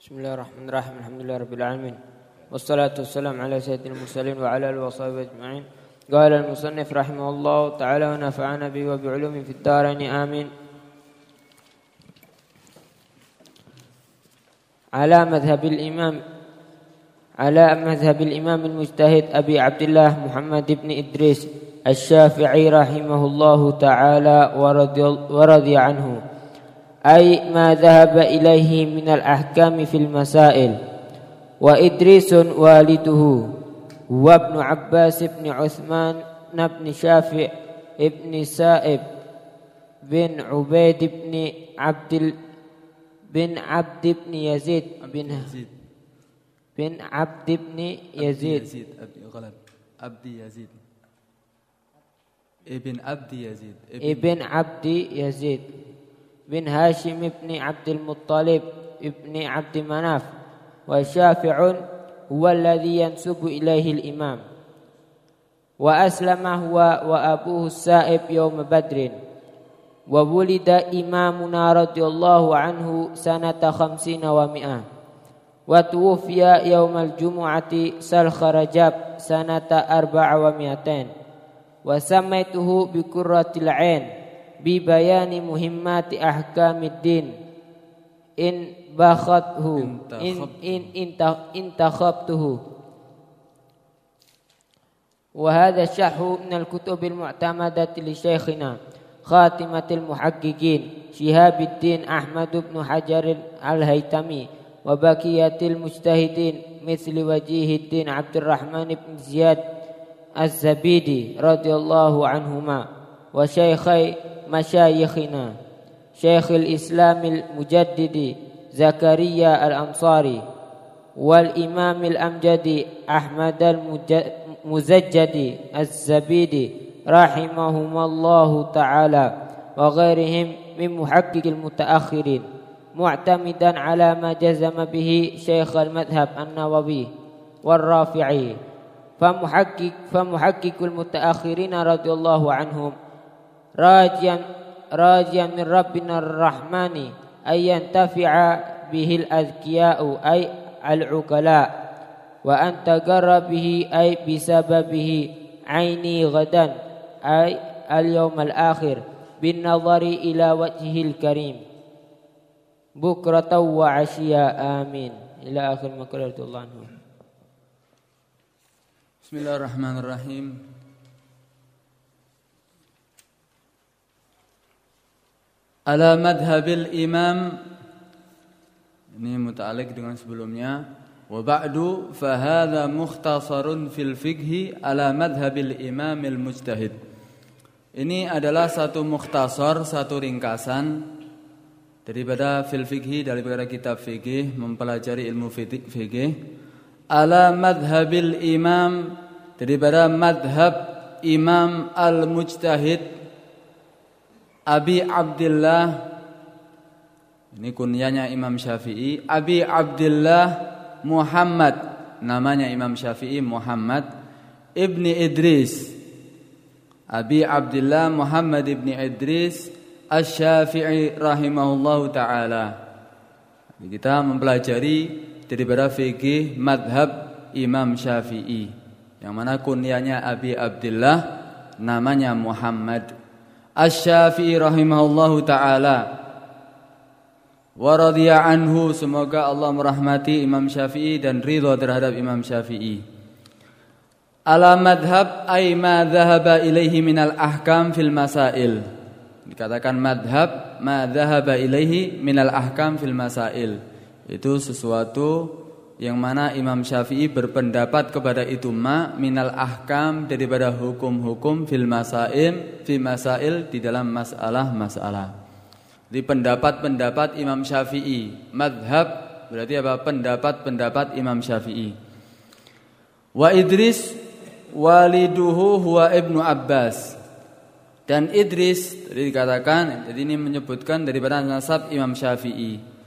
بسم الله الرحمن الرحيم الحمد لله رب العالمين والصلاة والسلام على سيد المرسلين وعلى وصحبه أجمعين قال المصنف رحمه الله تعالى ونفعنا به وبعلوم في الدارين آمين على مذهب الإمام على مذهب الإمام المجتهد أبي عبد الله محمد بن إدريس الشافعي رحمه الله تعالى ورضي, ورضي عنه أي ما ذهب إليه من الأحكام في المسائل. وإدريس والده وابن عباس بن عثمان بن شافع بن سائب بن عبيد بن عبد بن عبد بن يزيد. بن بن عبد بن يزيد. يزيد غلط عبد يزيد. ابن عبد يزيد ابن عبد يزيد. بن هاشم بن عبد المطلب بن عبد مناف وشافع هو الذي ينسب إليه الإمام. وأسلم هو وأبوه السائب يوم بدر. وولد إمامنا رضي الله عنه سنة خمسين ومئة. وتوفي يوم الجمعة سلخ رجب سنة أربع ومئتين. وسميته بكرة العين. ببيان مهمات أحكام الدين إن باخته إن إن انتخبته. وهذا الشرح من الكتب المعتمدة لشيخنا خاتمة المحققين شهاب الدين أحمد بن حجر الهيتمي وبقية المجتهدين مثل وجيه الدين عبد الرحمن بن زياد الزبيدي رضي الله عنهما. وشيخي مشايخنا شيخ الإسلام المجدد زكريا الأنصاري والإمام الأمجد أحمد المزجد الزبيدي رحمهما الله تعالى وغيرهم من محقق المتأخرين معتمدا على ما جزم به شيخ المذهب النووي والرافعي فمحقق فمحقق المتأخرين رضي الله عنهم. rajian rajian min rabbina rahmani ayyan tafi'a bihi al-azkiya'u ay al-ukala wa anta tagarra bihi ay bisababihi aini ghadan ay al-yawm al-akhir bin nazari ila wajhil karim. Bukratan wa asya amin. Ila akhir maqalatullah Bismillahirrahmanirrahim. Ala madhabil imam. Ini muta'alik dengan sebelumnya. Wa ba'du fahadha mukhtasarun fil fiqhi ala madhabil imamil mujtahid. Ini adalah satu mukhtasar, satu ringkasan Daripada fil fiqhi, daripada kitab fiqih Mempelajari ilmu fiqih. Ala madhabil imam Daripada madhab imam al-mujtahid Abi Abdullah ini kunyanya Imam Syafi'i. Abi Abdullah Muhammad. Namanya Imam Syafi'i Muhammad Ibni Idris. Abi Abdullah Muhammad Ibni Idris Asy-Syafi'i rahimahullahu taala. Kita mempelajari daripada fikih madhab Imam Syafi'i. Yang mana kunyanya Abi Abdullah namanya Muhammad Asy-Syafi'i rahimahullahu taala wa radhiya anhu semoga Allah merahmati Imam Syafi'i dan ridha terhadap Imam Syafi'i. Ala madhab ay ma dhahaba ilaihi minal ahkam fil masail. Dikatakan madhab ma dhahaba ilaihi minal ahkam fil masail. Itu sesuatu yang mana Imam Syafi'i berpendapat kepada itu ma minal ahkam daripada hukum-hukum fil masail fi masail di dalam masalah-masalah. Di pendapat-pendapat Imam Syafi'i, madhab berarti apa? Pendapat-pendapat Imam Syafi'i. Wa Idris waliduhu huwa ibnu Abbas. Dan Idris tadi dikatakan, jadi ini menyebutkan daripada nasab Imam Syafi'i.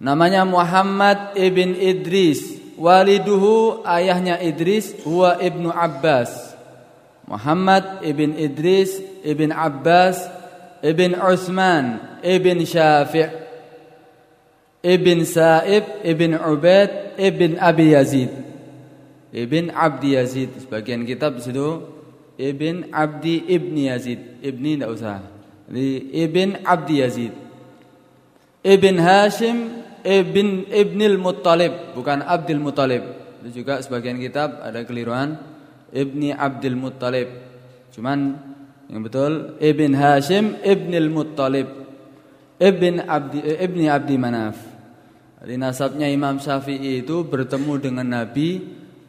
Namanya Muhammad ibn Idris. Waliduhu ayahnya Idris huwa ibnu Abbas. Muhammad ibn Idris ibn Abbas ibn Utsman ibn Syafi' Ibn Sa'ib Ibn Ubaid Ibn Abi Yazid. Ibn Abdi Yazid. Sebagian kitab di situ Ibn Abdi Ibni Yazid. Ibni tidak usah. Ibn Abdi Yazid. Ibn Hashim Ibn Ibnil Muttalib bukan Abdul Muttalib itu juga sebagian kitab ada keliruan Ibni Abdul Muttalib cuman yang betul Ibn Hashim Ibnil Muttalib Ibn Abdi Ibni Abdi Manaf Jadi nasabnya Imam Syafi'i itu bertemu dengan Nabi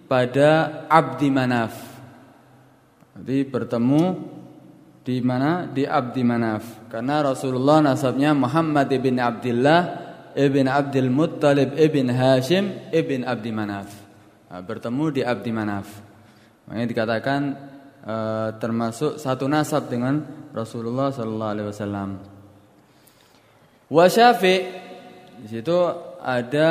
pada Abdi Manaf. Jadi bertemu di mana? Di Abdi Manaf. Karena Rasulullah nasabnya Muhammad ibn Abdullah ibn Abdul Muttalib ibn Hashim ibn Abdi Manaf. Nah, bertemu di Abdi Manaf. Makanya dikatakan e, termasuk satu nasab dengan Rasulullah sallallahu alaihi wasallam. Wa Syafi' di situ ada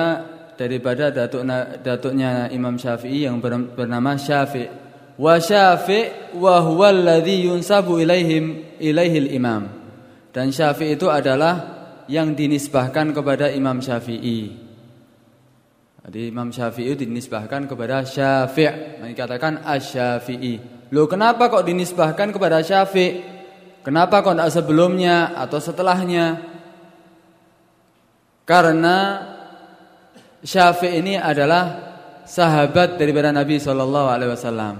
daripada datuk datuknya Imam Syafi'i yang bernama Syafi' wa Syafi' wa huwa alladhi yunsabu ilaihim ilaihil imam dan Syafi' itu adalah yang dinisbahkan kepada Imam Syafi'i. Jadi Imam Syafi'i dinisbahkan kepada Syafi' dikatakan Asy-Syafi'i Loh kenapa kok dinisbahkan kepada Syafi' Kenapa kok tidak sebelumnya atau setelahnya? Karena Syafi' ini adalah sahabat daripada Nabi Shallallahu Alaihi Wasallam.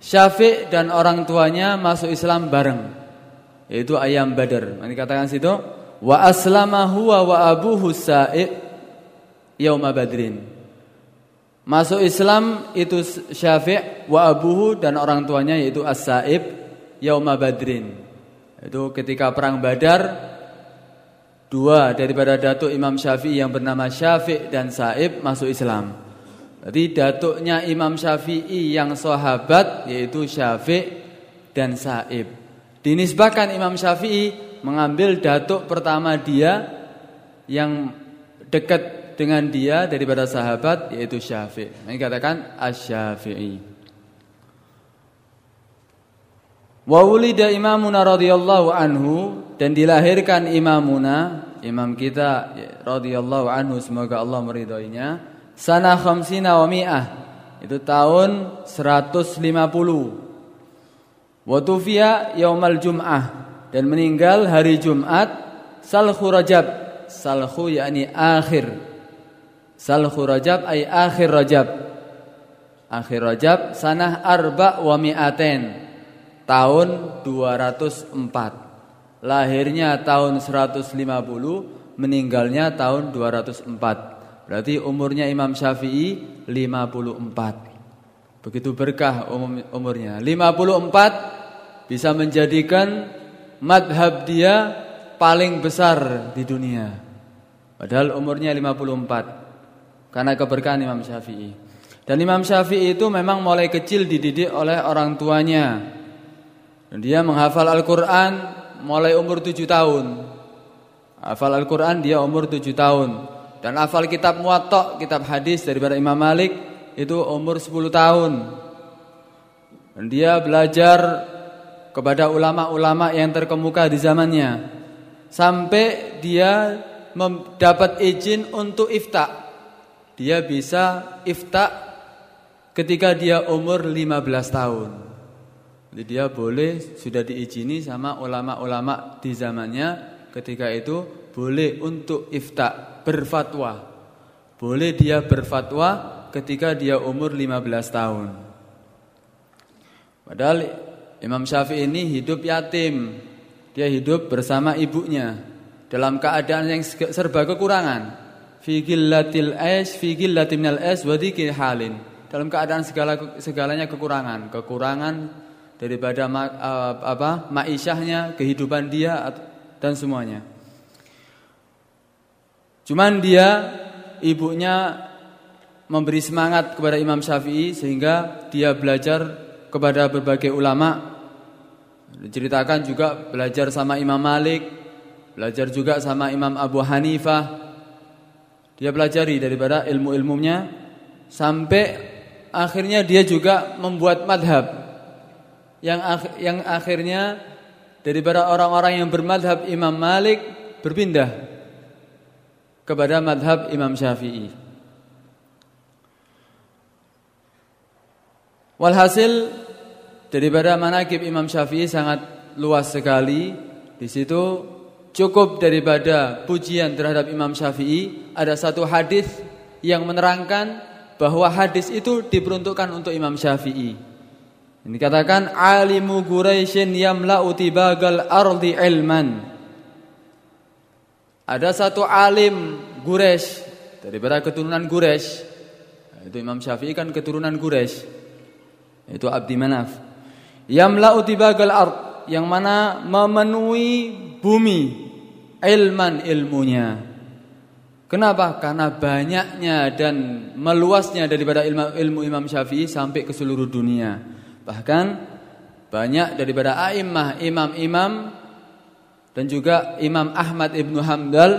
Syafi' dan orang tuanya masuk Islam bareng, yaitu ayam Badar. Ini katakan situ, wa aslama huwa wa abuhu sa'i yauma badrin. Masuk Islam itu Syafi' wa abuhu dan orang tuanya yaitu As-Sa'ib yauma badrin. Itu ketika perang Badar Dua daripada datuk Imam Syafi'i yang bernama Syafi' dan Sa'ib masuk Islam. Jadi datuknya Imam Syafi'i yang sahabat yaitu Syafi' dan Sa'ib. Dinisbahkan Imam Syafi'i mengambil datuk pertama dia yang dekat dengan dia daripada sahabat yaitu Syafi'. Ini katakan Asy-Syafi'i. Wa wulida imamuna radhiyallahu anhu dan dilahirkan imamuna imam kita radhiyallahu anhu semoga Allah meridhoinya sana khamsina wa mi'ah itu tahun 150 wa tufiya yaumal jum'ah dan meninggal hari Jumat salhu rajab salhu yakni akhir salhu rajab ay akhir rajab akhir rajab sanah arba wa mi'aten tahun 204 lahirnya tahun 150, meninggalnya tahun 204. Berarti umurnya Imam Syafi'i 54. Begitu berkah umurnya. 54 bisa menjadikan madhab dia paling besar di dunia. Padahal umurnya 54. Karena keberkahan Imam Syafi'i. Dan Imam Syafi'i itu memang mulai kecil dididik oleh orang tuanya. Dan dia menghafal Al-Quran mulai umur tujuh tahun. Hafal Al-Quran dia umur tujuh tahun. Dan hafal kitab muwatta, kitab hadis daripada Imam Malik itu umur sepuluh tahun. Dan dia belajar kepada ulama-ulama yang terkemuka di zamannya. Sampai dia mendapat izin untuk ifta. Dia bisa ifta ketika dia umur 15 tahun. Jadi dia boleh sudah diizini sama ulama-ulama di zamannya ketika itu boleh untuk ifta berfatwa. Boleh dia berfatwa ketika dia umur 15 tahun. Padahal Imam Syafi'i ini hidup yatim. Dia hidup bersama ibunya dalam keadaan yang serba kekurangan. Fi gillatil ais, fi gillatil minal ais wa halin. Dalam keadaan segala segalanya kekurangan, kekurangan daripada ma, apa maishahnya, kehidupan dia dan semuanya. Cuman dia ibunya memberi semangat kepada Imam Syafi'i sehingga dia belajar kepada berbagai ulama. Diceritakan juga belajar sama Imam Malik, belajar juga sama Imam Abu Hanifah. Dia pelajari daripada ilmu-ilmunya sampai akhirnya dia juga membuat madhab yang yang akhirnya daripada orang-orang yang bermadhab Imam Malik berpindah kepada madhab Imam Syafi'i. Walhasil daripada manakib Imam Syafi'i sangat luas sekali. Di situ cukup daripada pujian terhadap Imam Syafi'i ada satu hadis yang menerangkan bahwa hadis itu diperuntukkan untuk Imam Syafi'i. Ini katakan alimu Quraisyin yamla'u tibagal ardi ilman. Ada satu alim Gures daripada keturunan Gures. Itu Imam Syafi'i kan keturunan Gures. Itu Abdi Manaf. Yamla'u tibagal ard yang mana memenuhi bumi ilman ilmunya. Kenapa? Karena banyaknya dan meluasnya daripada ilmu, ilmu Imam Syafi'i sampai ke seluruh dunia. Bahkan banyak daripada a'immah, imam-imam dan juga Imam Ahmad Ibnu Hamdal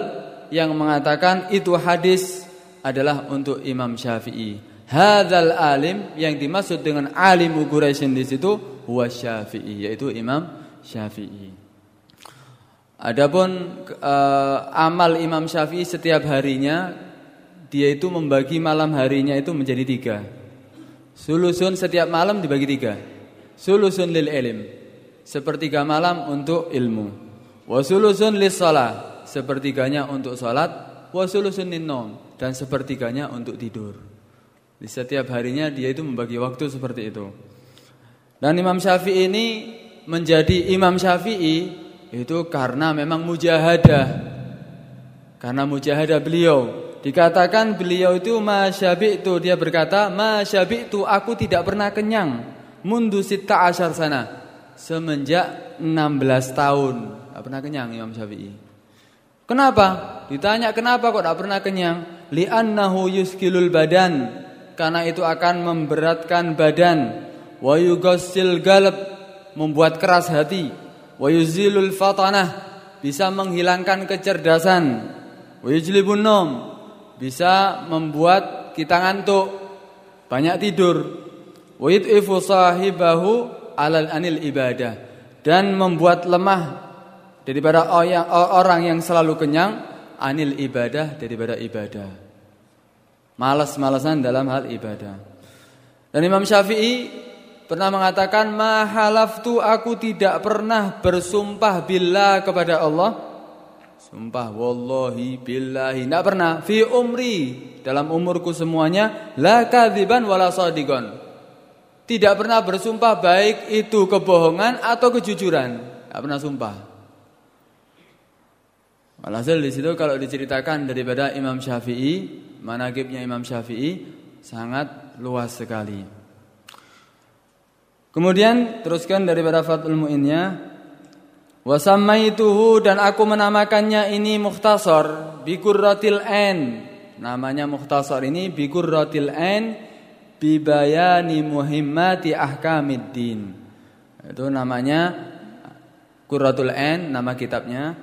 yang mengatakan itu hadis adalah untuk Imam Syafi'i. Hadzal alim yang dimaksud dengan alim Quraisy di situ huwa Syafi'i yaitu Imam Syafi'i. Adapun uh, amal Imam Syafi'i setiap harinya dia itu membagi malam harinya itu menjadi tiga. Sulusun setiap malam dibagi tiga. Sulusun lil ilm, sepertiga malam untuk ilmu. Wasulusun lis salat, sepertiganya untuk salat, wasulusun nom dan sepertiganya untuk tidur. Di setiap harinya dia itu membagi waktu seperti itu. Dan Imam Syafi'i ini menjadi Imam Syafi'i itu karena memang mujahadah. Karena mujahadah beliau. Dikatakan beliau itu masyabi itu dia berkata masyabi itu aku tidak pernah kenyang mundu sita asyar sana semenjak 16 tahun tidak pernah kenyang Imam Syafi'i. Kenapa? Ditanya kenapa kok tidak pernah kenyang? Li'annahu yuskilul badan. Karena itu akan memberatkan badan. Wa yughassil galab membuat keras hati. Wa yuzilul fatanah bisa menghilangkan kecerdasan. Wa yujlibun nom bisa membuat kita ngantuk, banyak tidur. Wa yud'ifu sahibahu alal anil ibadah dan membuat lemah daripada orang yang selalu kenyang anil ibadah daripada ibadah. Malas-malasan dalam hal ibadah. Dan Imam Syafi'i pernah mengatakan mahalaftu aku tidak pernah bersumpah bila kepada Allah. Sumpah wallahi billahi tidak pernah fi umri dalam umurku semuanya la kadziban wala. Tidak pernah bersumpah baik itu kebohongan atau kejujuran. Tidak pernah sumpah. Alhasil di situ kalau diceritakan daripada Imam Syafi'i, manakibnya Imam Syafi'i sangat luas sekali. Kemudian teruskan daripada Fathul Mu'innya. Wasammaituhu dan aku menamakannya ini mukhtasar Bikurratil N Namanya mukhtasar ini Bikurratil N Bibayani muhimmati ahkamiddin. Itu namanya Kurratul N Nama kitabnya.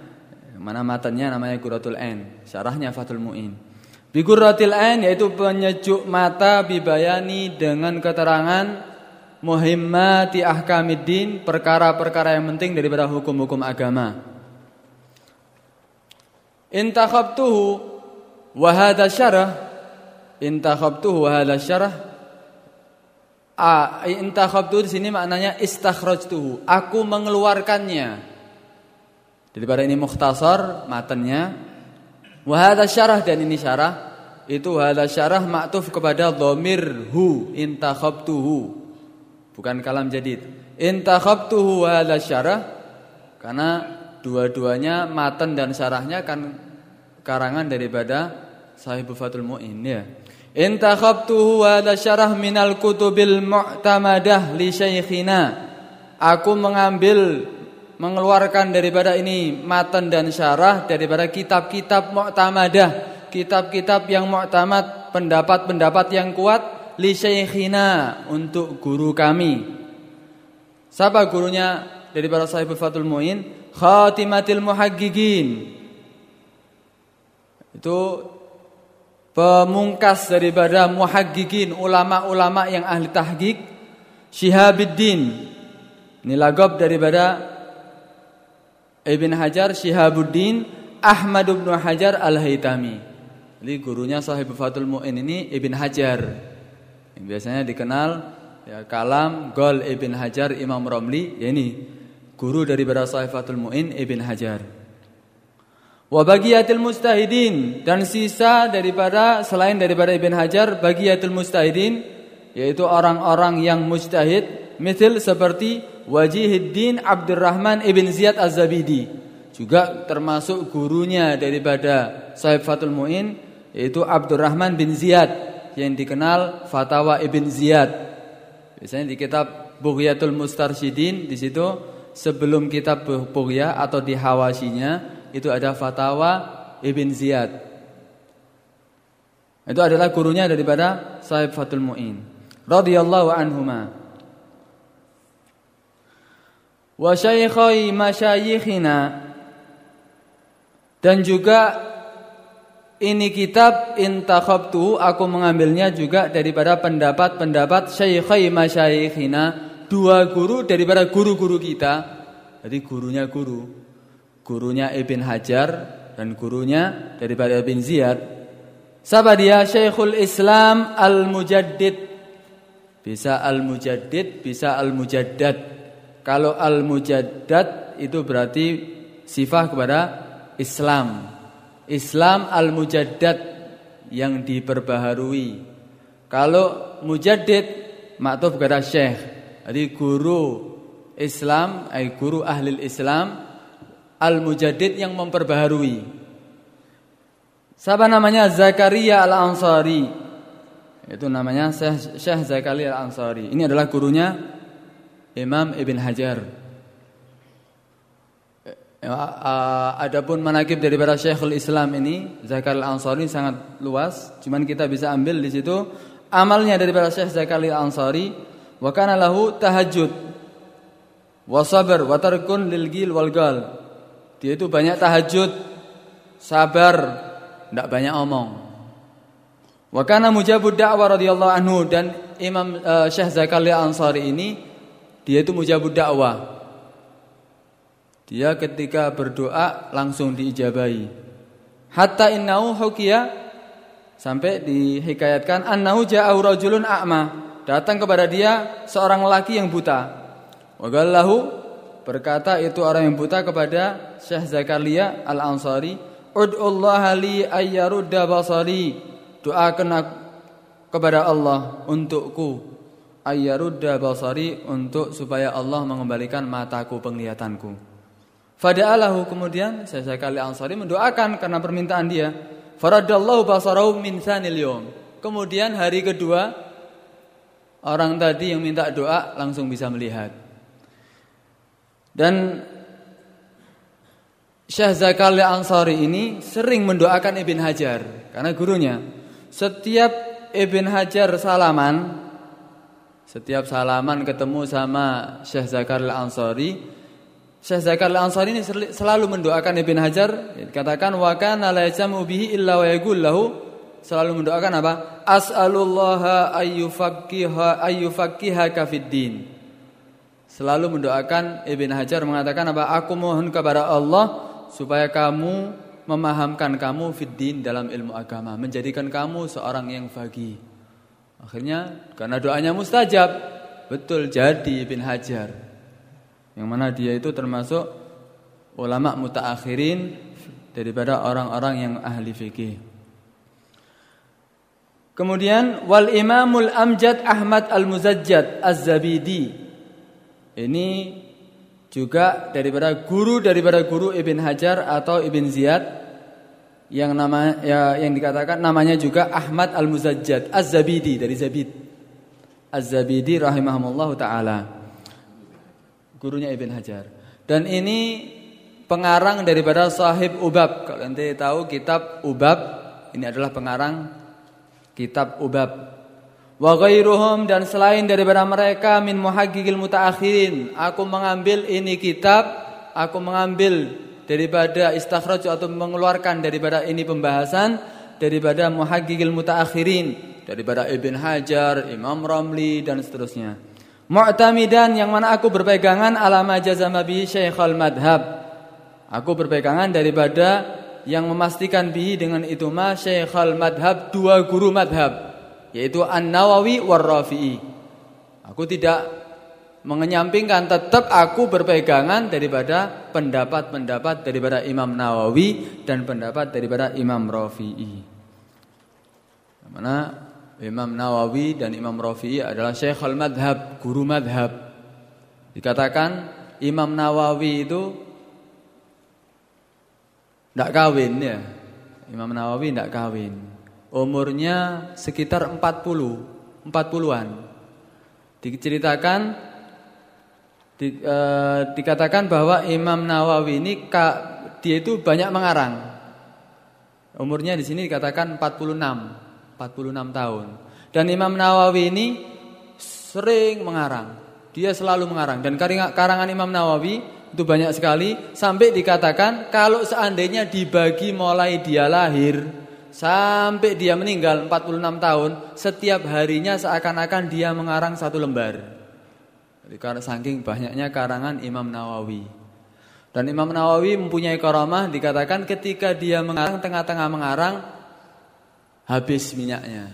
Mana matanya? Namanya Quratul Ain, syarahnya Fathul Muin. Bi Quratil Ain yaitu penyejuk mata bibayani dengan keterangan muhimmati ahkamiddin, perkara-perkara yang penting daripada hukum-hukum agama. Intakhabtuhu wa hadha syarah intakhabtuhu wa hadha syarah Ah, intakhabtu di sini maknanya istakhrajtuhu. Aku mengeluarkannya Daripada ini mukhtasar matanya. Wahada syarah dan ini syarah. Itu wahada syarah maktuf kepada dhamir hu intakhabtuhu. Bukan kalam jadid. Intakhabtuhu wahada syarah. Karena dua-duanya matan dan syarahnya kan karangan daripada Sahibul Fatul Mu'in ya. Intakhabtuhu wahada syarah minal kutubil mu'tamadah li syaikhina. Aku mengambil mengeluarkan daripada ini matan dan syarah daripada kitab-kitab mu'tamadah, kitab-kitab yang mu'tamad, pendapat-pendapat yang kuat li syekhina untuk guru kami. Siapa gurunya daripada Sahibul Fatul Muin? Khatimatil Muhaggigin. Itu pemungkas daripada muhaggigin, ulama-ulama yang ahli tahqiq, Syihabuddin. Ini lagob daripada Ibn Hajar Syihabuddin Ahmad bin Hajar Al-Haytami. Jadi gurunya Sahib Fatul Mu'in ini Ibn Hajar. Yang biasanya dikenal ya, kalam Gol Ibn Hajar Imam Romli. Ya ini guru daripada Sahib Fatul Mu'in Ibn Hajar. Wa bagiyatil mustahidin dan sisa daripada selain daripada Ibn Hajar bagiyatil mustahidin yaitu orang-orang yang mujtahid misal seperti Wajihuddin Abdurrahman Ibn Ziyad Az-Zabidi juga termasuk gurunya daripada Sahib Fatul Mu'in yaitu Abdurrahman bin Ziyad yang dikenal Fatawa Ibn Ziyad. Biasanya di kitab Bughyatul Mustarsyidin di situ sebelum kitab Bughya atau di hawasinya itu ada fatwa Ibn Ziyad. Itu adalah gurunya daripada Sahib Fatul Mu'in. Radiyallahu anhuma. Wa syaikhai masyayikhina. Dan juga ini kitab intakhabtu aku mengambilnya juga daripada pendapat-pendapat syaikhai masyayikhina dua guru daripada guru-guru kita. Jadi gurunya guru gurunya Ibn Hajar dan gurunya daripada Ibn Ziyad. Siapa dia? Syekhul Islam Al-Mujaddid. Bisa Al-Mujaddid, bisa Al-Mujaddad. Kalau Al-Mujaddad itu berarti sifat kepada Islam. Islam Al-Mujaddad yang diperbaharui. Kalau Mujaddid maktuf kepada Syekh. Jadi guru Islam, ay guru ahli Islam Al-Mujaddid yang memperbaharui. Siapa namanya? Zakaria Al-Ansari. Itu namanya Syekh Zakaria Al-Ansari. Ini adalah gurunya Imam Ibn Hajar. Eh, adapun manakib daripada Syekhul Islam ini Zakaria Al-Ansari sangat luas, cuman kita bisa ambil di situ amalnya daripada Syekh Zakaria Al-Ansari wa kana lahu tahajud wa sabr wa tarkun lil gil wal gal dia itu banyak tahajud, sabar, tidak banyak omong. Wa kana mujabud da'wah radhiyallahu anhu dan Imam uh, Syekh Zakaria Ansari ini dia itu mujabud dakwah. Dia ketika berdoa langsung diijabahi. Hatta innahu hukiya sampai dihikayatkan annahu ja'ahu rajulun a'ma. Datang kepada dia seorang laki yang buta. Wa Berkata itu orang yang buta kepada Syekh Zakaria Al-Ansari, "Ud'ullaha li ayyarudda basari." Doakan kepada Allah untukku ayyarudda basari untuk supaya Allah mengembalikan mataku penglihatanku. Fada'alahu kemudian Syekh Zakaria Al-Ansari mendoakan karena permintaan dia. Faradallahu basarahu min sanil yawm. Kemudian hari kedua orang tadi yang minta doa langsung bisa melihat. Dan Syekh Zakaria Ansari ini sering mendoakan Ibn Hajar karena gurunya. Setiap Ibn Hajar salaman, setiap salaman ketemu sama Syekh Zakaria Ansari, Syekh Zakaria Ansari ini selalu mendoakan Ibn Hajar, katakan wa kana la yajamu bihi illa wa yaqul lahu selalu mendoakan apa? As'alullaha ayyufaqqiha ayyufaqqihaka fid din selalu mendoakan Ibn Hajar mengatakan apa? Aku mohon kepada Allah supaya kamu memahamkan kamu fiddin dalam ilmu agama, menjadikan kamu seorang yang faqih. Akhirnya karena doanya mustajab, betul jadi Ibn Hajar. Yang mana dia itu termasuk ulama mutaakhirin daripada orang-orang yang ahli fikih. Kemudian wal Imamul Amjad Ahmad Al-Muzajjad Az-Zabidi ini juga daripada guru daripada guru Ibn Hajar atau Ibn Ziyad yang nama ya, yang dikatakan namanya juga Ahmad Al-Muzajjad Az-Zabidi dari Zabid. Az-Zabidi rahimahumullah taala. Gurunya Ibn Hajar. Dan ini pengarang daripada Sahib Ubab. Kalau nanti tahu kitab Ubab, ini adalah pengarang kitab Ubab wa ghairuhum dan selain daripada mereka min muhaqqiqil mutaakhirin aku mengambil ini kitab aku mengambil daripada istakhraj atau mengeluarkan daripada ini pembahasan daripada muhaqqiqil mutaakhirin daripada Ibn Hajar, Imam Ramli dan seterusnya. Mu'tamidan yang mana aku berpegangan ala majazama bi Syekhul Madhab. Aku berpegangan daripada yang memastikan bihi dengan itu ma Syekhal madhab dua guru madhab yaitu An-Nawawi war Rafi'i. Aku tidak mengenyampingkan tetap aku berpegangan daripada pendapat-pendapat daripada Imam Nawawi dan pendapat daripada Imam Rafi'i. Mana Imam Nawawi dan Imam Rafi'i adalah Syekhul Madhab, guru madhab. Dikatakan Imam Nawawi itu tidak kawin ya. Imam Nawawi tidak kawin. Umurnya sekitar 40, 40-an. Diceritakan di, e, dikatakan bahwa Imam Nawawi ini ka, dia itu banyak mengarang. Umurnya di sini dikatakan 46, 46 tahun. Dan Imam Nawawi ini sering mengarang. Dia selalu mengarang dan karangan Imam Nawawi itu banyak sekali sampai dikatakan kalau seandainya dibagi mulai dia lahir sampai dia meninggal 46 tahun, setiap harinya seakan-akan dia mengarang satu lembar. Karena saking banyaknya karangan Imam Nawawi. Dan Imam Nawawi mempunyai karamah dikatakan ketika dia mengarang tengah-tengah mengarang habis minyaknya.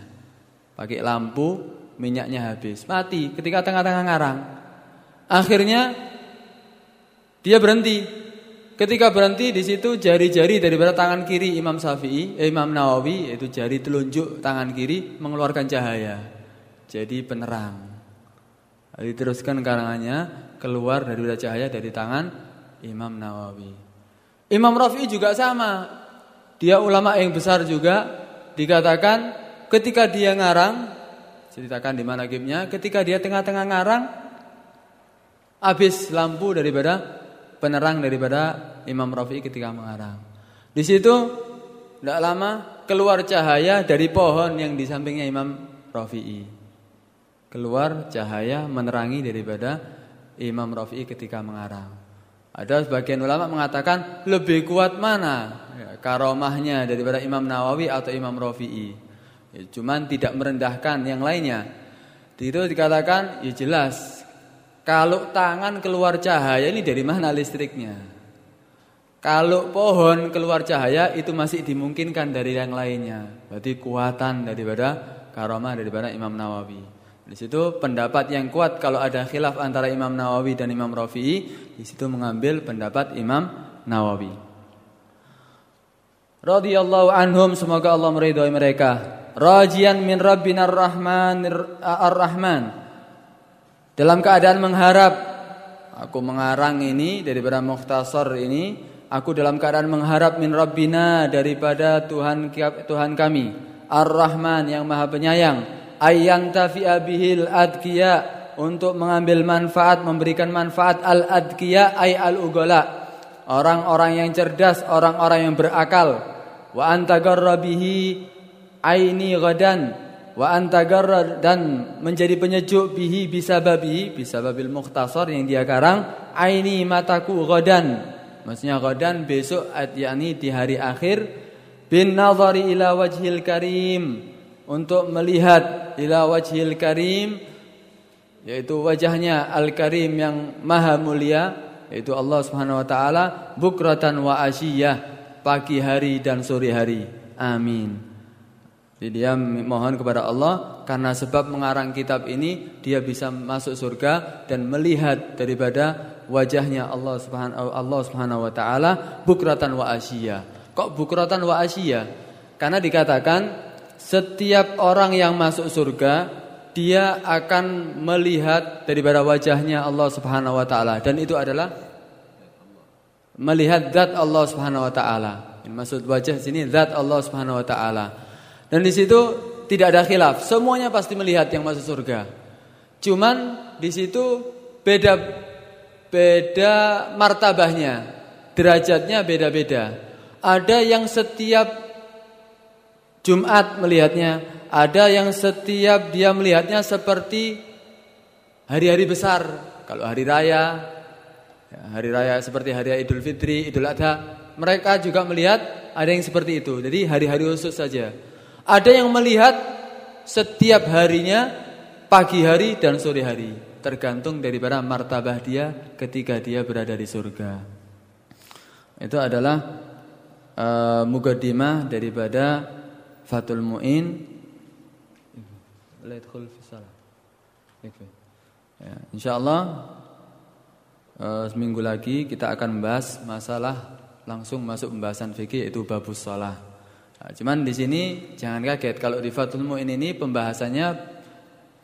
Pakai lampu, minyaknya habis. Mati ketika tengah-tengah ngarang. Akhirnya dia berhenti. Ketika berhenti di situ jari-jari daripada tangan kiri Imam Syafi'i, eh, Imam Nawawi yaitu jari telunjuk tangan kiri mengeluarkan cahaya. Jadi penerang. Diteruskan karangannya keluar dari cahaya dari tangan Imam Nawawi. Imam Rafi'i juga sama. Dia ulama yang besar juga dikatakan ketika dia ngarang ceritakan di mana gimnya ketika dia tengah-tengah ngarang habis lampu daripada penerang daripada Imam Rafi'i ketika mengarang. Di situ tidak lama keluar cahaya dari pohon yang di sampingnya Imam Rafi'i. Keluar cahaya menerangi daripada Imam Rafi'i ketika mengarang. Ada sebagian ulama mengatakan lebih kuat mana ya, karomahnya daripada Imam Nawawi atau Imam Rafi'i. Ya, cuman tidak merendahkan yang lainnya. Itu dikatakan ya jelas kalau tangan keluar cahaya ini dari mana listriknya? Kalau pohon keluar cahaya itu masih dimungkinkan dari yang lainnya. Berarti kuatan daripada karomah daripada Imam Nawawi. Di situ pendapat yang kuat kalau ada khilaf antara Imam Nawawi dan Imam Rafi'i, di situ mengambil pendapat Imam Nawawi. Radhiyallahu anhum semoga Allah meridhai mereka. Rajian min Rabbina Ar-Rahman Ar-Rahman dalam keadaan mengharap Aku mengarang ini daripada mukhtasar ini Aku dalam keadaan mengharap min Rabbina daripada Tuhan Tuhan kami Ar-Rahman yang maha penyayang Ayyan tafi'a bihil adkiya. Untuk mengambil manfaat Memberikan manfaat al-adkiya ay al-ugola Orang-orang yang cerdas Orang-orang yang berakal. Wa antagarra bihi Aini gadan wa antagarra dan menjadi penyejuk bihi bisa babi bisa babil mukhtasar yang dia karang aini mataku godan maksudnya godan besok yakni di hari akhir. Bin nazari ila wajhil karim untuk melihat ila wajhil karim yaitu wajahnya al karim yang maha mulia yaitu Allah Subhanahu wa taala bukratan wa asyiyah pagi hari dan sore hari amin jadi dia mohon kepada Allah karena sebab mengarang kitab ini dia bisa masuk surga dan melihat daripada wajahnya Allah Subhanahu Allah Subhanahu wa taala bukratan wa asyiya. Kok bukratan wa asyiya? Karena dikatakan setiap orang yang masuk surga dia akan melihat daripada wajahnya Allah Subhanahu wa taala dan itu adalah melihat zat Allah Subhanahu wa taala. Maksud wajah sini zat Allah Subhanahu wa taala. Dan di situ tidak ada khilaf, semuanya pasti melihat yang masuk surga. Cuman di situ beda beda martabahnya, derajatnya beda-beda. Ada yang setiap Jumat melihatnya, ada yang setiap dia melihatnya seperti hari-hari besar. Kalau hari raya, ya, hari raya seperti hari Idul Fitri, Idul Adha, mereka juga melihat ada yang seperti itu. Jadi hari-hari khusus saja. Ada yang melihat setiap harinya pagi hari dan sore hari, tergantung daripada martabah dia ketika dia berada di surga. Itu adalah uh, mukaddimah daripada Fatul Muin. Ya, insyaallah uh, seminggu lagi kita akan membahas masalah langsung masuk pembahasan fikih yaitu babus shalah. Nah, cuman di sini jangan kaget kalau di Fathul Muin ini pembahasannya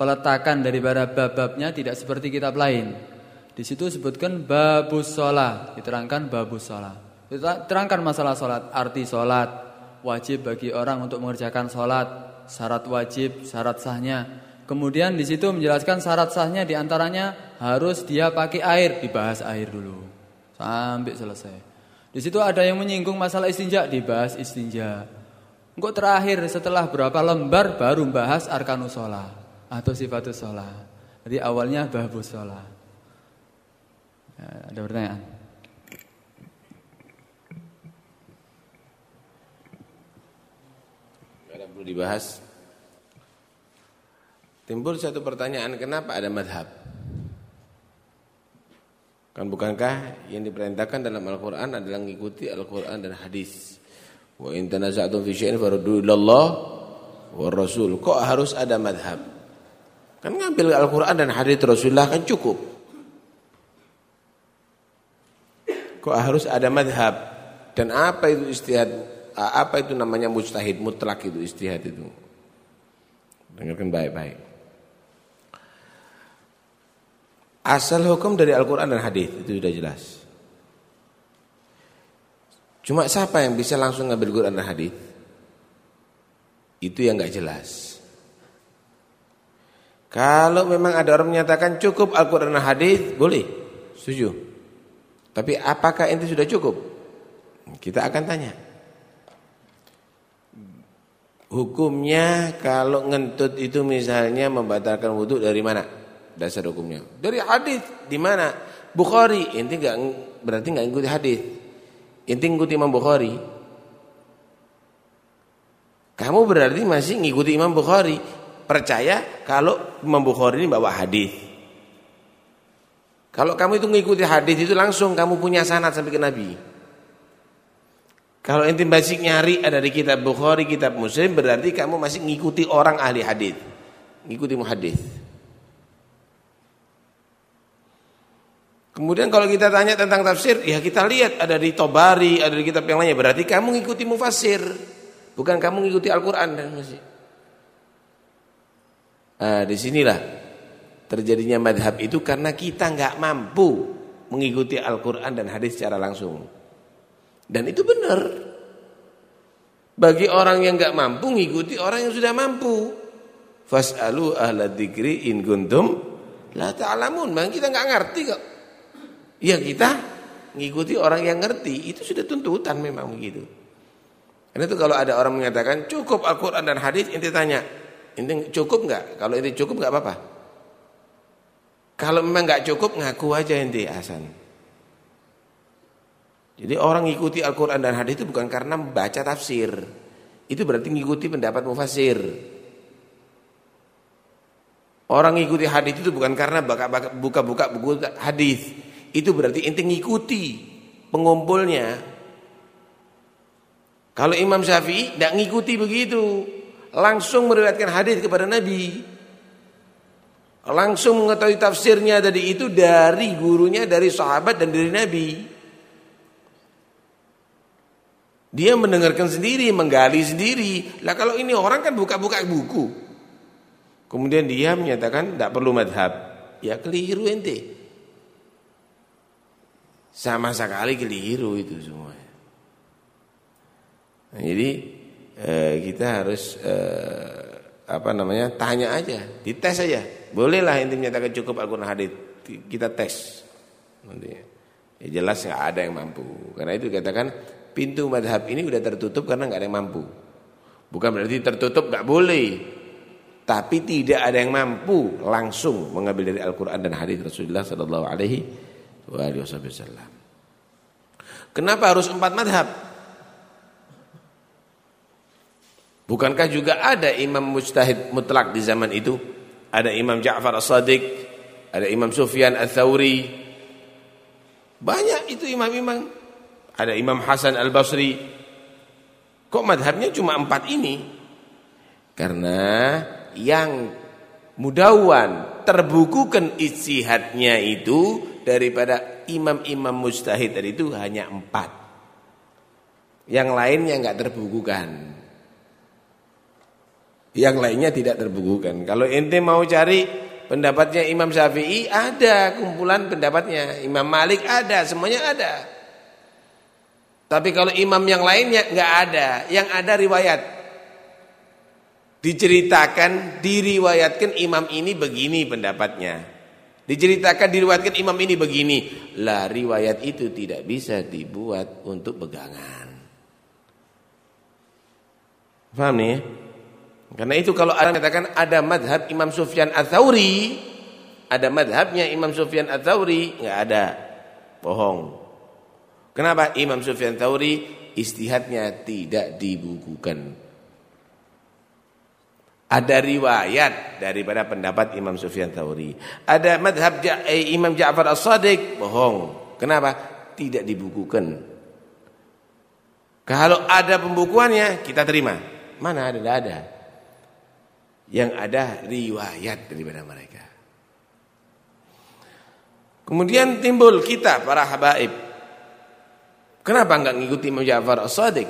peletakan daripada bab-babnya tidak seperti kitab lain. Di situ sebutkan babus sholat, diterangkan babus sholat. Diterangkan masalah sholat, arti sholat, wajib bagi orang untuk mengerjakan sholat, syarat wajib, syarat sahnya. Kemudian di situ menjelaskan syarat sahnya di antaranya harus dia pakai air, dibahas air dulu sampai selesai. Di situ ada yang menyinggung masalah istinja, dibahas istinja. Engkau terakhir setelah berapa lembar baru membahas arkanus sholat atau sifatus sholat. Jadi awalnya babus sholat. Ya, ada pertanyaan? Ada dibahas. Timbul satu pertanyaan, kenapa ada madhab? Kan bukankah yang diperintahkan dalam Al-Quran adalah mengikuti Al-Quran dan hadis. Wa in tanaza'tum fi syai'in faruddu wa rasul. Kok harus ada madhab? Kan ngambil Al-Quran dan hadis Rasulullah kan cukup. Kok harus ada madhab? Dan apa itu istihad? Apa itu namanya mujtahid mutlak itu istihad itu? Dengarkan baik-baik. Asal hukum dari Al-Quran dan hadis itu sudah jelas. Cuma siapa yang bisa langsung ngambil Quran dan hadis? Itu yang nggak jelas. Kalau memang ada orang menyatakan cukup Al-Quran dan hadis, boleh, setuju. Tapi apakah itu sudah cukup? Kita akan tanya. Hukumnya kalau ngentut itu misalnya membatalkan wudhu dari mana? Dasar hukumnya. Dari hadis di mana? Bukhari. Inti enggak berarti enggak ikuti hadis. Inti ngikuti Imam Bukhari. Kamu berarti masih ngikuti Imam Bukhari. Percaya kalau Imam Bukhari ini bawa hadis. Kalau kamu itu mengikuti hadis itu langsung kamu punya sanad sampai ke Nabi. Kalau inti basic nyari ada di kitab Bukhari, kitab Muslim berarti kamu masih mengikuti orang ahli hadis. Mengikuti muhadis. Kemudian kalau kita tanya tentang tafsir, ya kita lihat ada di Tobari, ada di kitab yang lainnya. Berarti kamu mengikuti mufasir, bukan kamu mengikuti Al-Quran dan masih. Nah, di sinilah terjadinya madhab itu karena kita nggak mampu mengikuti Al-Quran dan hadis secara langsung. Dan itu benar. Bagi orang yang nggak mampu mengikuti orang yang sudah mampu. Fas'alu ahla dzikri in kuntum la ta'lamun. Memang kita nggak ngerti kok. Ya kita mengikuti orang yang ngerti itu sudah tuntutan memang begitu. Karena itu kalau ada orang mengatakan cukup Al-Quran dan hadis, inti tanya, inti cukup nggak? Kalau ini cukup nggak apa-apa. Kalau memang nggak cukup ngaku aja ente Hasan. Jadi orang ngikuti Al-Quran dan hadis itu bukan karena membaca tafsir. Itu berarti ngikuti pendapat mufasir. Orang ngikuti hadis itu bukan karena buka-buka buku hadis. Itu berarti ente ngikuti pengumpulnya. Kalau Imam Syafi'i tidak ngikuti begitu. Langsung meriwayatkan hadis kepada Nabi langsung mengetahui tafsirnya tadi itu dari gurunya, dari sahabat dan dari Nabi. Dia mendengarkan sendiri, menggali sendiri. Lah kalau ini orang kan buka-buka buku. Kemudian dia menyatakan tidak perlu madhab. Ya keliru ente. Sama sekali keliru itu semua. Nah, jadi eh, kita harus eh, apa namanya tanya aja, dites aja. Bolehlah inti menyatakan cukup Al-Quran hadis. Kita tes. Nanti. Ya jelas nggak ada yang mampu. Karena itu dikatakan pintu madhab ini udah tertutup karena nggak ada yang mampu. Bukan berarti tertutup nggak boleh. Tapi tidak ada yang mampu langsung mengambil dari Al-Quran dan hadis Rasulullah Sallallahu Alaihi Wasallam. Kenapa harus empat madhab? Bukankah juga ada imam mujtahid mutlak di zaman itu? ada Imam Ja'far As-Sadiq, ada Imam Sufyan Al-Thawri. Banyak itu imam-imam. Ada Imam Hasan Al-Basri. Kok madhabnya cuma empat ini? Karena yang mudawan terbukukan ijtihadnya itu daripada imam-imam mustahid tadi itu hanya empat. Yang lainnya nggak terbukukan. Yang lainnya tidak terbukukan. Kalau ente mau cari pendapatnya Imam Syafi'i ada kumpulan pendapatnya, Imam Malik ada, semuanya ada. Tapi kalau imam yang lainnya nggak ada, yang ada riwayat. Diceritakan, diriwayatkan imam ini begini pendapatnya. Diceritakan, diriwayatkan imam ini begini. Lah riwayat itu tidak bisa dibuat untuk pegangan. Paham nih? Karena itu kalau ada mengatakan ada madhab Imam Sufyan Ats-Tsauri, ada madhabnya Imam Sufyan Ats-Tsauri, nggak ada. Bohong. Kenapa Imam Sufyan Thauri istihadnya tidak dibukukan? Ada riwayat daripada pendapat Imam Sufyan Thauri. Ada madhab eh, Imam Ja'far As-Sadiq. Bohong. Kenapa? Tidak dibukukan. Kalau ada pembukuannya kita terima. Mana ada? Tidak ada. Yang ada riwayat daripada mereka. Kemudian timbul kita para habaib Kenapa enggak ngikuti Imam Ja'far As-Sadiq?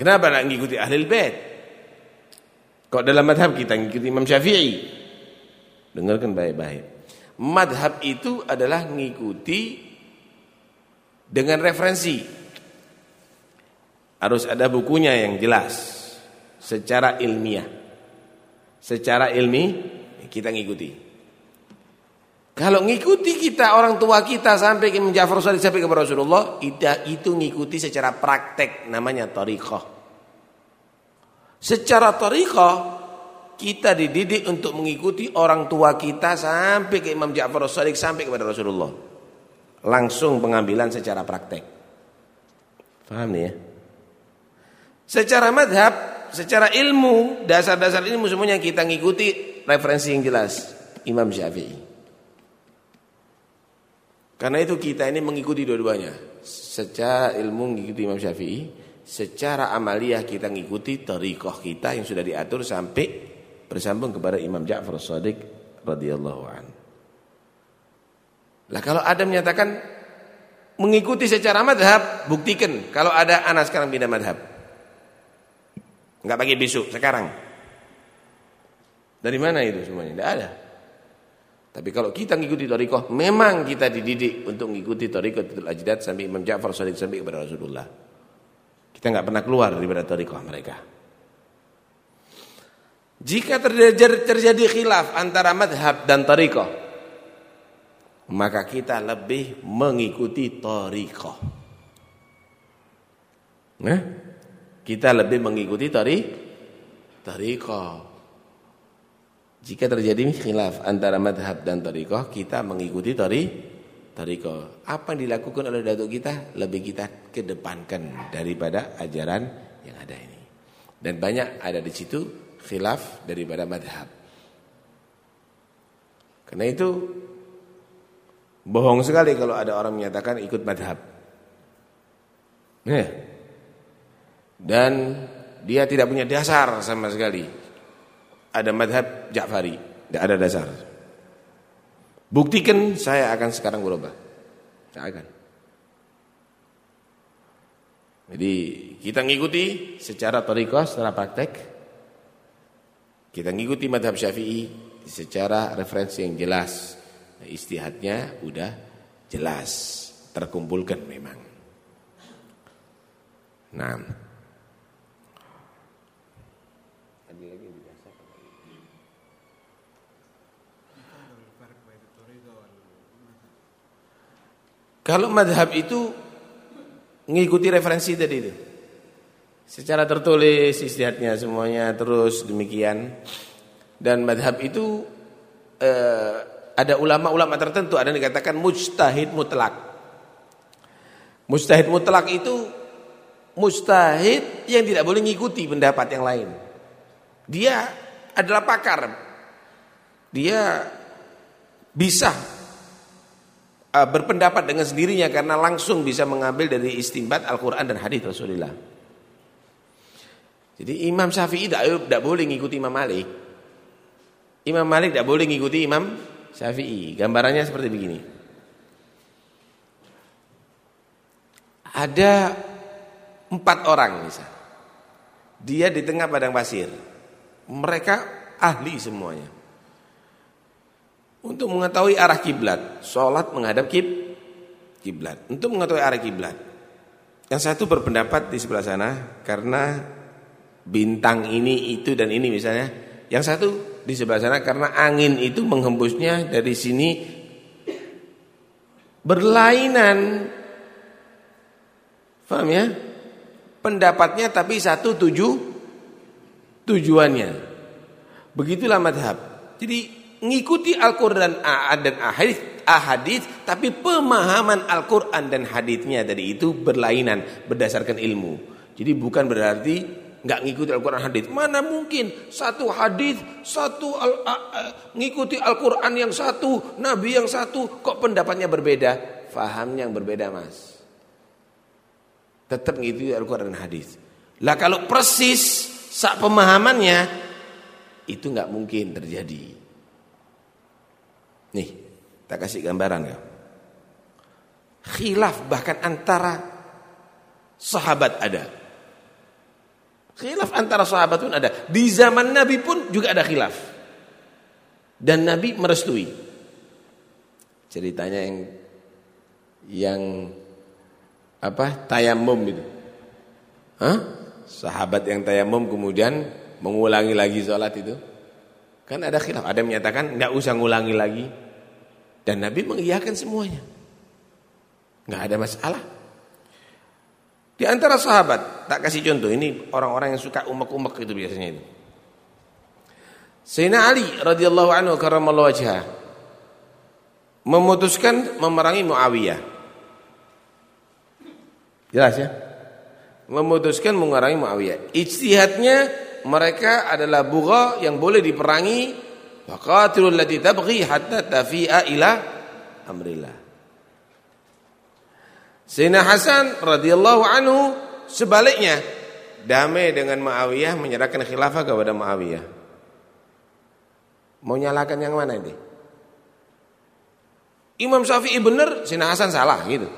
Kenapa enggak ngikuti Ahli Bait? Kok dalam madhab kita ngikuti Imam Syafi'i? Dengarkan baik-baik. Madhab itu adalah ngikuti dengan referensi. Harus ada bukunya yang jelas secara ilmiah. Secara ilmi kita ngikuti. Kalau ngikuti kita orang tua kita sampai ke Ja'far Sadiq sampai ke Rasulullah, itu ngikuti secara praktek namanya tariqah. Secara tariqah kita dididik untuk mengikuti orang tua kita sampai ke Imam Ja'far Sadiq sampai kepada Rasulullah. Langsung pengambilan secara praktek. Paham nih ya? Secara madhab, secara ilmu, dasar-dasar ilmu semuanya kita ngikuti referensi yang jelas. Imam Syafi'i. Karena itu kita ini mengikuti dua-duanya. Secara ilmu mengikuti Imam Syafi'i, secara amaliah kita mengikuti tariqah kita yang sudah diatur sampai bersambung kepada Imam Ja'far Shadiq radhiyallahu an. Lah kalau ada menyatakan mengikuti secara madhab, buktikan kalau ada anak sekarang pindah madhab. Enggak pakai besok, sekarang. Dari mana itu semuanya? Tidak ada. Tapi kalau kita mengikuti tariqah, memang kita dididik untuk mengikuti tariqah Titul Ajdad sampai Imam Ja'far Shadiq sampai kepada Rasulullah. Kita nggak pernah keluar daripada tariqah mereka. Jika terjadi, khilaf antara madhab dan tariqah, maka kita lebih mengikuti tariqah. Nah, kita lebih mengikuti tari. Jika terjadi khilaf antara madhab dan tariqah, kita mengikuti tari tariqah. Apa yang dilakukan oleh datuk kita lebih kita kedepankan daripada ajaran yang ada ini. Dan banyak ada di situ khilaf daripada madhab. Karena itu bohong sekali kalau ada orang menyatakan ikut madhab. Dan dia tidak punya dasar sama sekali ada madhab Ja'fari. Tidak ada dasar. Buktikan saya akan sekarang berubah. Saya akan. Jadi kita ngikuti secara tariqah, secara praktek. Kita ngikuti madhab syafi'i secara referensi yang jelas. Istihadnya udah jelas. Terkumpulkan memang. Nah. Kalau madhab itu mengikuti referensi tadi itu. Secara tertulis istihadnya semuanya terus demikian. Dan madhab itu eh, ada ulama-ulama tertentu ada yang dikatakan mujtahid mutlak. Mujtahid mutlak itu mujtahid yang tidak boleh mengikuti pendapat yang lain. Dia adalah pakar. Dia bisa uh, berpendapat dengan sendirinya karena langsung bisa mengambil dari istimbat Al-Qur'an dan hadis Rasulullah. Jadi Imam Syafi'i tidak boleh ngikuti Imam Malik. Imam Malik tidak boleh ngikuti Imam Syafi'i. Gambarannya seperti begini. Ada empat orang misal. Dia di tengah padang pasir. Mereka ahli semuanya. Untuk mengetahui arah kiblat, sholat menghadap kib kiblat. Untuk mengetahui arah kiblat. Yang satu berpendapat di sebelah sana karena bintang ini itu dan ini misalnya. Yang satu di sebelah sana karena angin itu menghembusnya dari sini berlainan. Paham ya? Pendapatnya tapi satu tujuh tujuannya. Begitulah madhab. Jadi ngikuti Al-Quran dan ahadith, tapi pemahaman Al-Quran dan hadithnya tadi itu berlainan berdasarkan ilmu. Jadi bukan berarti nggak ngikuti Al-Quran hadis. Mana mungkin satu hadis, satu al, a, a, ngikuti Al-Quran yang satu, Nabi yang satu, kok pendapatnya berbeda? Fahamnya yang berbeda mas. Tetap ngikuti Al-Quran dan hadis. Lah kalau persis sak pemahamannya itu nggak mungkin terjadi. Nih, kita kasih gambaran ya. Khilaf bahkan antara sahabat ada. Khilaf antara sahabat pun ada. Di zaman Nabi pun juga ada khilaf. Dan Nabi merestui. Ceritanya yang yang apa? Tayamum itu. Hah? Sahabat yang tayamum kemudian mengulangi lagi sholat itu. Kan ada khilaf. Ada menyatakan nggak usah ngulangi lagi. Dan Nabi mengiyakan semuanya. nggak ada masalah. Di antara sahabat, tak kasih contoh, ini orang-orang yang suka umek-umek itu biasanya itu. Sayyidina Ali radhiyallahu anhu karramallahu wajhah memutuskan memerangi Muawiyah. Jelas ya? Memutuskan memerangi Muawiyah. Ijtihadnya mereka adalah bugha yang boleh diperangi faqatilul lati tabghi hatta tafi'a ila amrillah. Sayyidina Hasan radhiyallahu anhu sebaliknya damai dengan Muawiyah menyerahkan khilafah kepada Muawiyah. Mau nyalakan yang mana ini? Imam Syafi'i benar, Sayyidina Hasan salah gitu.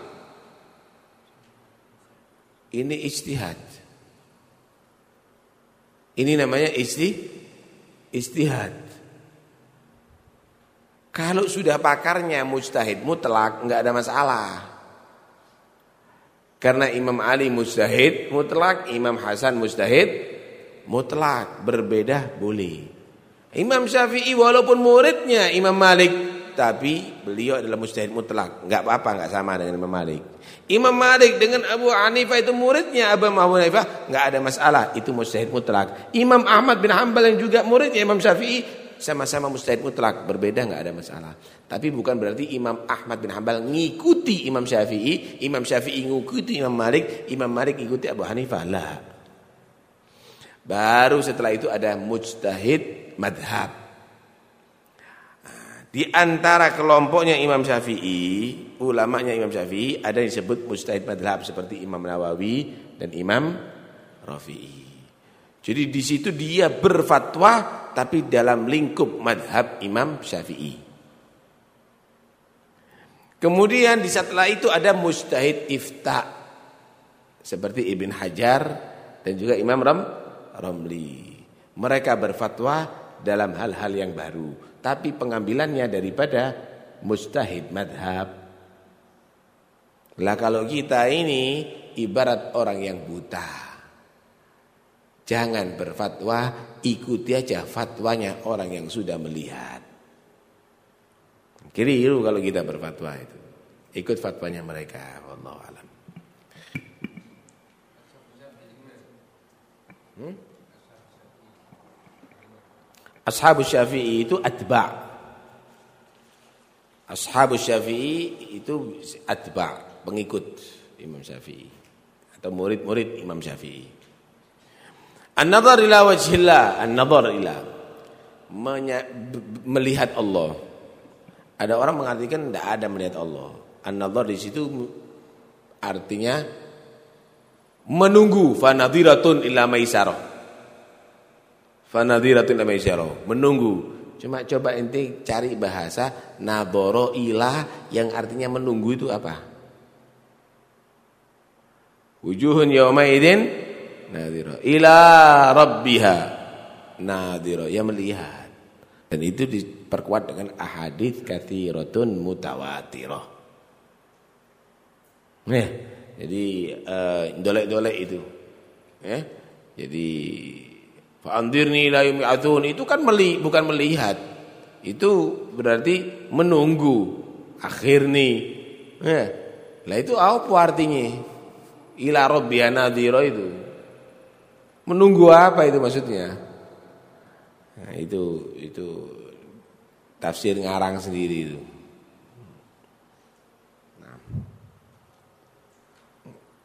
Ini ijtihad. Ini namanya isti istihad. Kalau sudah pakarnya mujtahid mutlak nggak ada masalah. Karena Imam Ali mustahid mutlak, Imam Hasan mustahid mutlak, berbeda boleh. Imam Syafi'i walaupun muridnya Imam Malik, tapi beliau adalah mustahid mutlak, enggak apa-apa, enggak sama dengan Imam Malik. Imam Malik dengan Abu Hanifah itu muridnya Abu Hanifah, enggak ada masalah, itu mustahid mutlak. Imam Ahmad bin Hanbal yang juga muridnya Imam Syafi'i sama-sama mustahid mutlak, berbeda nggak ada masalah. Tapi bukan berarti Imam Ahmad bin Hambal ngikuti Imam Syafi'i, Imam Syafi'i ngikuti Imam Malik, Imam Malik ngikuti Abu Hanifah lah. Baru setelah itu ada mujtahid madhab. Di antara kelompoknya Imam Syafi'i, ulamanya Imam Syafi'i ada yang disebut mujtahid madhab seperti Imam Nawawi dan Imam Rafi'i. Jadi di situ dia berfatwa tapi dalam lingkup madhab Imam Syafi'i. Kemudian di setelah itu ada mustahid ifta seperti Ibn Hajar dan juga Imam Ram Ramli. Mereka berfatwa dalam hal-hal yang baru, tapi pengambilannya daripada mustahid madhab. Lah kalau kita ini ibarat orang yang buta. Jangan berfatwa, ikuti aja fatwanya orang yang sudah melihat. Keliru kalau kita berfatwa itu. Ikut fatwanya mereka, wallahu alam. Hmm? Ashabu Syafi'i itu atba'. Ashabu Syafi'i itu atba', pengikut Imam Syafi'i atau murid-murid Imam Syafi'i. An-nazar ila wajhillah, an-nazar ila melihat Allah. Ada orang mengartikan tidak ada melihat Allah. An-nadhar di situ artinya menunggu fanadhiratun ila maisarah. Fanadhiratun ila maisarah, menunggu. Cuma coba ente cari bahasa nadhara ila yang artinya menunggu itu apa? Wujuhun yawma idzin nadhira ila rabbiha nadhira ya melihat. Dan itu diperkuat dengan ahadits katsiratun mutawatirah. Nih, jadi uh, dolek-dolek itu. Ya. Jadi fa'andirni la yumi'atun itu kan meli, bukan melihat. Itu berarti menunggu akhir nih. Ya. Lah itu apa artinya? Ila nadhira itu. Menunggu apa itu maksudnya? Nah, itu itu tafsir ngarang sendiri itu.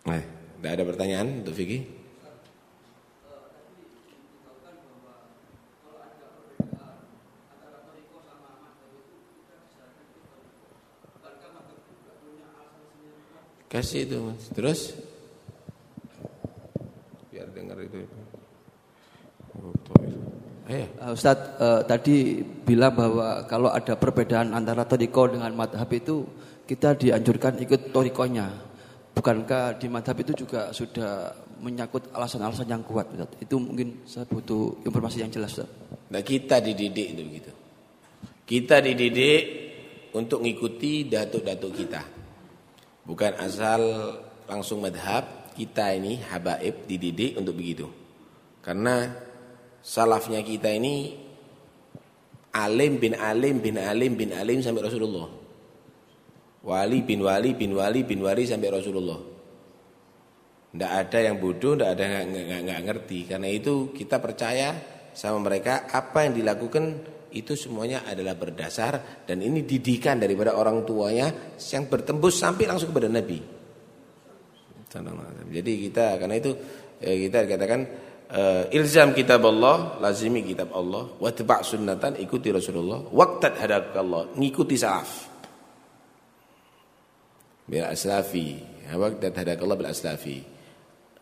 Nah, tidak ada pertanyaan untuk Vicky? Kasih itu mas. Terus biar dengar itu. Ayo. Uh, Ustadz uh, tadi bilang bahwa kalau ada perbedaan antara toriko dengan madhab itu kita dianjurkan ikut torikonya. Bukankah di madhab itu juga sudah menyangkut alasan-alasan yang kuat Ustaz? Itu mungkin saya butuh informasi yang jelas Ustaz. Nah kita dididik itu begitu. Kita dididik untuk mengikuti datuk-datuk kita. Bukan asal langsung madhab, kita ini habaib dididik untuk begitu. Karena salafnya kita ini alim bin alim bin alim bin alim sampai Rasulullah. Wali bin wali bin wali bin wali sampai Rasulullah. Tidak ada yang bodoh, tidak ada yang nggak ngerti. Karena itu kita percaya sama mereka apa yang dilakukan itu semuanya adalah berdasar dan ini didikan daripada orang tuanya yang bertembus sampai langsung kepada Nabi. Jadi kita karena itu ya kita katakan uh, ilzam kitab Allah, lazimi kitab Allah, wa sunnatan ikuti Rasulullah, waqtat hadakallah, ngikuti salaf. Bil aslafi. Waqtat hadakallah bil aslafi.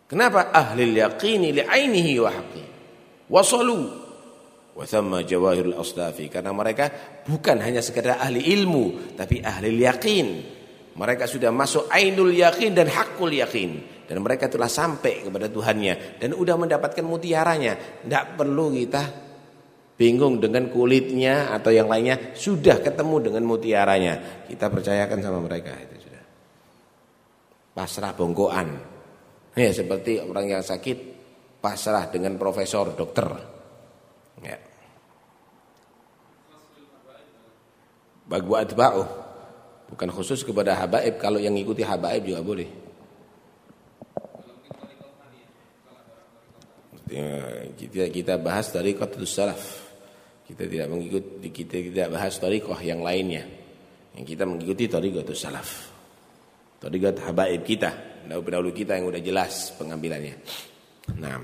Kenapa? Ahli yaqini li ainihi wa haqqi. Wasalu wa thamma jawahirul aslafi karena mereka bukan hanya sekedar ahli ilmu tapi ahli yakin. Mereka sudah masuk ainul yakin dan hakul yakin. Dan mereka telah sampai kepada Tuhannya. Dan sudah mendapatkan mutiaranya. Tidak perlu kita bingung dengan kulitnya atau yang lainnya. Sudah ketemu dengan mutiaranya. Kita percayakan sama mereka. Itu pasrah bongkoan. Ya, seperti orang yang sakit pasrah dengan profesor, dokter. Ya. Bagu atba'u. Bukan khusus kepada habaib, kalau yang ngikuti habaib juga boleh. Kita kita bahas dari qatus salaf. Kita tidak mengikuti kita tidak bahas tariqah yang lainnya. Yang kita mengikuti tariqatus salaf. Tariqat habaib kita, pendahulu kita yang udah jelas pengambilannya. Nah.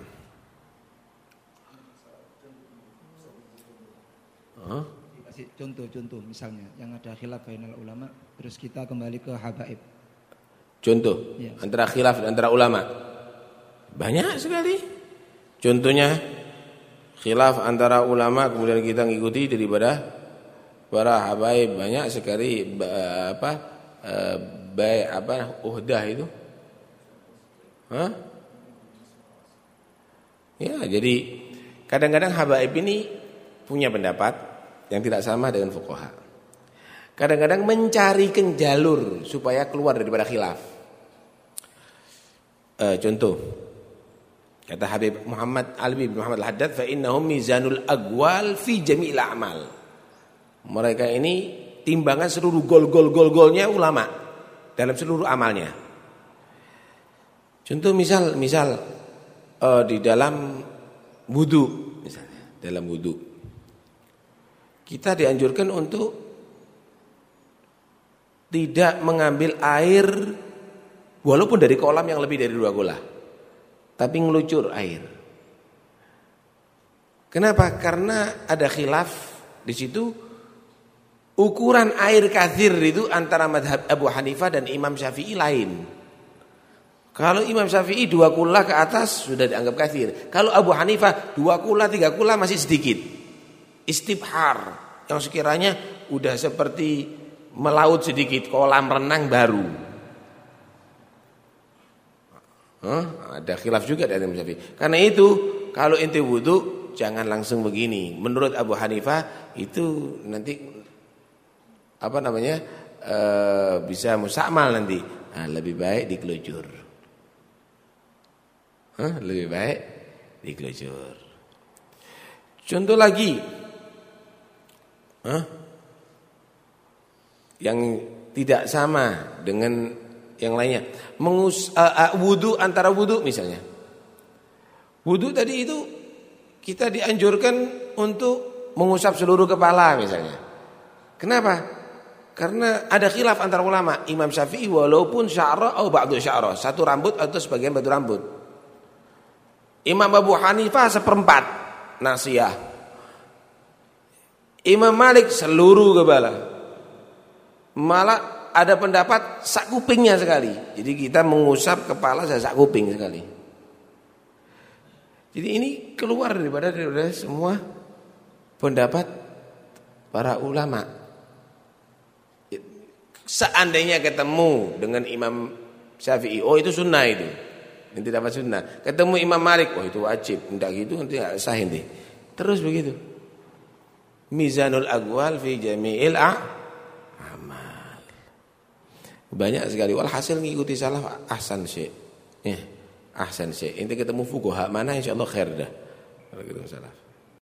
Huh? Contoh-contoh misalnya yang ada khilaf bainal ulama terus kita kembali ke habaib. Contoh ya. antara khilaf dan antara ulama. Banyak sekali. Contohnya khilaf antara ulama kemudian kita ngikuti daripada para habaib banyak sekali apa eh, baik apa uhdah itu? Hah? Ya, jadi kadang-kadang habaib ini punya pendapat yang tidak sama dengan fuqaha. Kadang-kadang mencarikan jalur supaya keluar daripada khilaf. E, contoh, kata Habib Muhammad Alwi bin Muhammad Al-Haddad, fa innahum mizanul agwal fi jami'il a'mal. Mereka ini timbangan seluruh gol-gol gol-golnya ulama dalam seluruh amalnya. Contoh misal misal uh, di dalam wudhu misalnya dalam wudhu kita dianjurkan untuk tidak mengambil air walaupun dari kolam yang lebih dari dua gula tapi ngelucur air. Kenapa? Karena ada khilaf di situ Ukuran air kathir itu antara madhab Abu Hanifah dan Imam Syafi'i lain. Kalau Imam Syafi'i dua kula ke atas sudah dianggap kathir. Kalau Abu Hanifah dua kula, tiga kula masih sedikit. Istibhar. Yang sekiranya udah seperti melaut sedikit, kolam renang baru. Huh? Ada khilaf juga dari Syafi'i. Karena itu kalau inti wudhu jangan langsung begini. Menurut Abu Hanifah itu nanti apa namanya e, bisa musamal nanti nah, lebih baik dikelucur Hah? lebih baik dikelucur contoh lagi Hah? yang tidak sama dengan yang lainnya mengus uh, uh, wudu antara wudu misalnya wudu tadi itu kita dianjurkan untuk mengusap seluruh kepala misalnya kenapa karena ada khilaf antara ulama. Imam Syafi'i walaupun sya'ra atau ba'du sya'ra. Satu rambut atau sebagian batu rambut. Imam Abu Hanifah seperempat nasiyah. Imam Malik seluruh kepala. Malah ada pendapat sak kupingnya sekali. Jadi kita mengusap kepala sak kuping sekali. Jadi ini keluar daripada, daripada semua pendapat para ulama. Seandainya ketemu dengan Imam Syafi'i, oh itu sunnah itu. Nanti dapat sunnah. Ketemu Imam Malik, oh itu wajib. Tidak gitu nanti nggak sah ini. Terus begitu. Mizanul agwal fi jami'il amal. Banyak sekali. Walhasil ngikuti salah ahsan syekh. Ya, ahsan syekh. Inti ketemu fukuha mana insya Allah khair dah. Kalau ketemu salah.